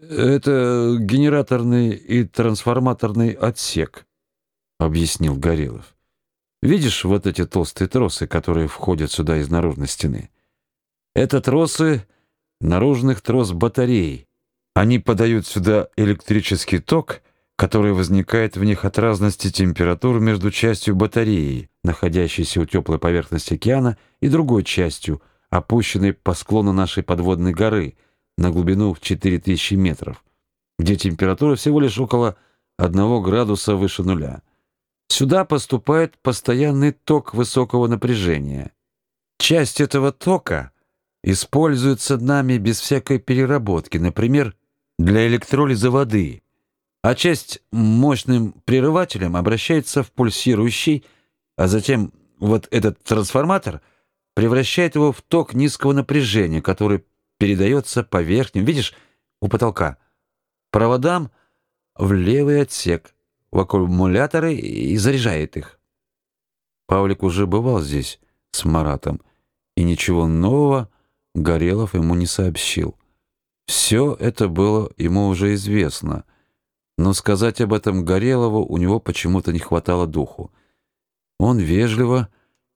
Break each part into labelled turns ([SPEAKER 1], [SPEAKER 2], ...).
[SPEAKER 1] Это генераторный и трансформаторный отсек, объяснил Горелов. Видишь вот эти толстые тросы, которые входят сюда из наружной стены? Это тросы наружных трос батарей. Они подают сюда электрический ток, который возникает в них от разности температур между частью батареи, находящейся у теплой поверхности океана, и другой частью, опущенной по склону нашей подводной горы на глубину в 4000 метров, где температура всего лишь около 1 градуса выше нуля. Сюда поступает постоянный ток высокого напряжения. Часть этого тока используется нами без всякой переработки, например, для электролиза воды, а часть мощным прерывателем обращается в пульсирующий, а затем вот этот трансформатор превращает его в ток низкого напряжения, который передается по верхним, видишь, у потолка, проводам в левый отсек, в аккумуляторы и заряжает их. Павлик уже бывал здесь с Маратом, и ничего нового Горелов ему не сообщил. Все это было ему уже известно, но сказать об этом Горелову у него почему-то не хватало духу. Он вежливо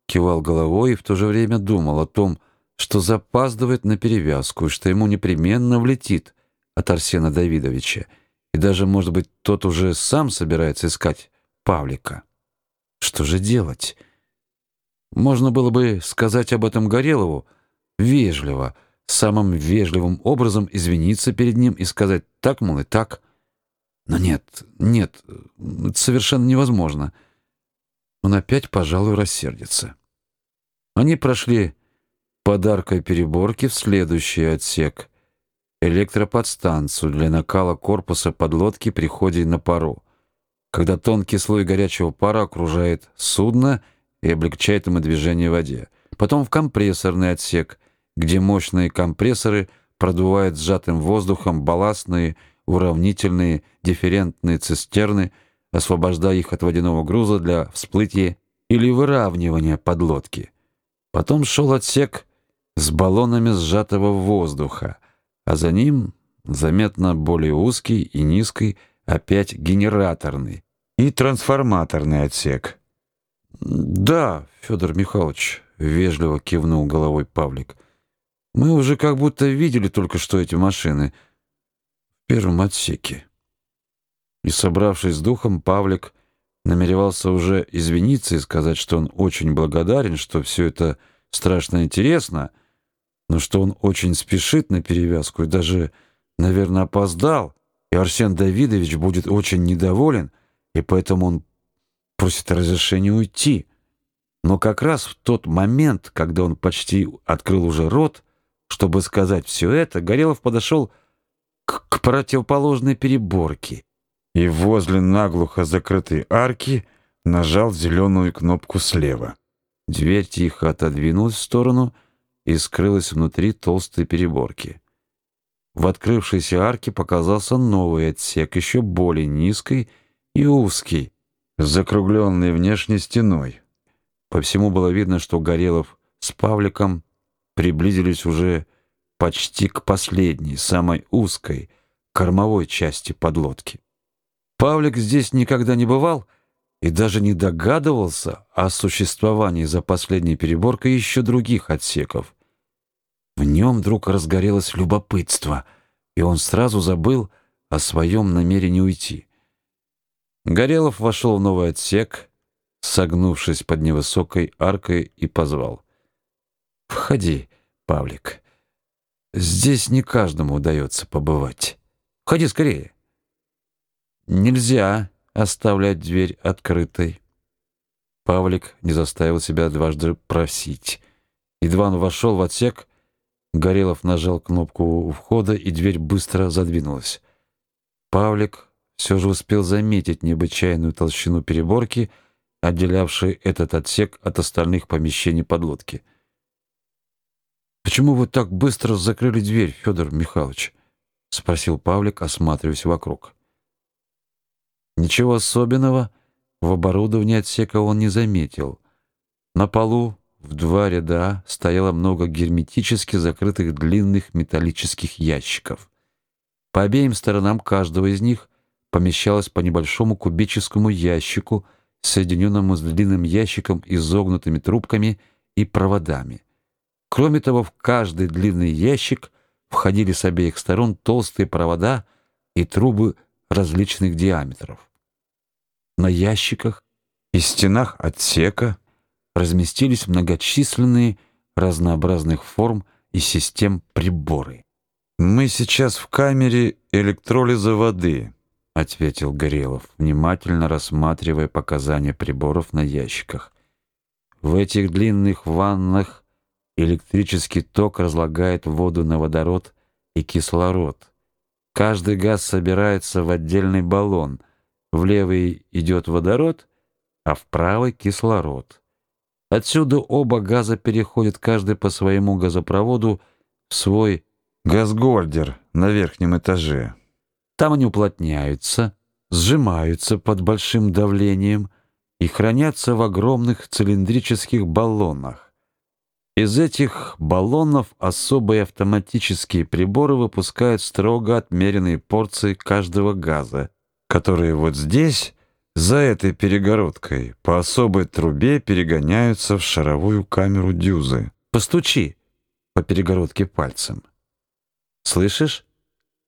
[SPEAKER 1] кивал головой и в то же время думал о том, что запаздывает на перевязку и что ему непременно влетит от Арсена Давидовича, и даже, может быть, тот уже сам собирается искать Павлика. Что же делать? Можно было бы сказать об этом Горелову вежливо, самым вежливым образом извиниться перед ним и сказать «так, мол, и так». Но нет, нет, это совершенно невозможно. Он опять, пожалуй, рассердится. Они прошли подаркой переборки в следующий отсек — электроподстанцию для накала корпуса подлодки при ходе на пару, когда тонкий слой горячего пара окружает судно и облегчает ему движение в воде. Потом в компрессорный отсек, где мощные компрессоры продувают сжатым воздухом балластные, уравнительные, дифферентные цистерны, освобождая их от водяного груза для всплытия или выравнивания подлодки. Потом шел отсек с баллонами сжатого воздуха, а за ним заметно более узкий и низкий, опять генераторный и трансформаторный отсек. «Да, Федор Михайлович», — вежливо кивнул головой Павлик, «мы уже как будто видели только что эти машины в первом отсеке». И, собравшись с духом, Павлик намеревался уже извиниться и сказать, что он очень благодарен, что все это страшно интересно — но что он очень спешит на перевязку и даже, наверное, опоздал, и Арсен Давидович будет очень недоволен, и поэтому он просит разрешения уйти. Но как раз в тот момент, когда он почти открыл уже рот, чтобы сказать все это, Горелов подошел к, к противоположной переборке и возле наглухо закрытой арки нажал зеленую кнопку слева. Дверь тихо отодвинулась в сторону, и скрылась внутри толстой переборки. В открывшейся арке показался новый отсек, еще более низкий и узкий, с закругленной внешней стеной. По всему было видно, что Горелов с Павликом приблизились уже почти к последней, самой узкой, кормовой части подлодки. Павлик здесь никогда не бывал и даже не догадывался о существовании за последней переборкой еще других отсеков. В нем вдруг разгорелось любопытство, и он сразу забыл о своем намерении уйти. Горелов вошел в новый отсек, согнувшись под невысокой аркой, и позвал. «Входи, Павлик. Здесь не каждому удается побывать. Входи скорее». «Нельзя», оставлять дверь открытой. Павлик не заставил себя дважды просить. Едва он вошел в отсек, Горелов нажал кнопку у входа, и дверь быстро задвинулась. Павлик все же успел заметить необычайную толщину переборки, отделявшей этот отсек от остальных помещений подлодки. «Почему вы так быстро закрыли дверь, Федор Михайлович?» — спросил Павлик, осматриваясь вокруг. Ничего особенного в оборудовании отсека он не заметил. На полу в два ряда стояло много герметически закрытых длинных металлических ящиков. По обеим сторонам каждого из них помещалось по небольшому кубическому ящику, соединенному с длинным ящиком изогнутыми трубками и проводами. Кроме того, в каждый длинный ящик входили с обеих сторон толстые провода и трубы различных диаметров. На ящиках и стенах отсека разместились многочисленные разнообразных форм и систем приборы. «Мы сейчас в камере электролиза воды», — ответил Горелов, внимательно рассматривая показания приборов на ящиках. «В этих длинных ваннах электрический ток разлагает воду на водород и кислород. Каждый газ собирается в отдельный баллон. В левый идет водород, а в правый — кислород. Отсюда оба газа переходят каждый по своему газопроводу в свой газгольдер на верхнем этаже. Там они уплотняются, сжимаются под большим давлением и хранятся в огромных цилиндрических баллонах. Из этих баллонов особые автоматические приборы выпускают строго отмеренные порции каждого газа, которые вот здесь, за этой перегородкой, по особой трубе перегоняются в шаровую камеру дюзы. Постучи по перегородке пальцем. Слышишь,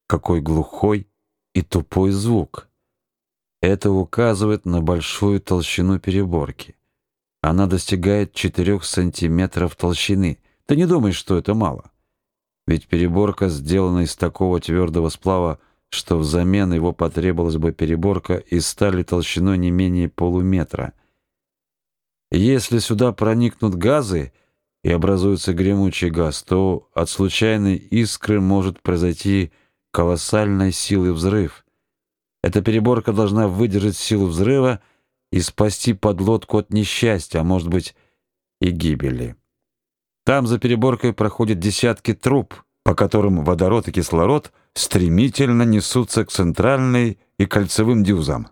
[SPEAKER 1] какой глухой и тупой звук? Это указывает на большую толщину переборки. Она достигает 4 сантиметров толщины. Ты не думаешь, что это мало? Ведь переборка сделана из такого твердого сплава, что взамен его потребовалась бы переборка из стали толщиной не менее полуметра. Если сюда проникнут газы, и образуется гремучий газ, то от случайной искры может произойти колоссальной силы взрыв. Эта переборка должна выдержать силу взрыва и спасти подлодку от несчастья, а может быть и гибели. Там за переборкой проходят десятки труб, по которым водород и кислород стремительно несутся к центральной и кольцевым дюзам.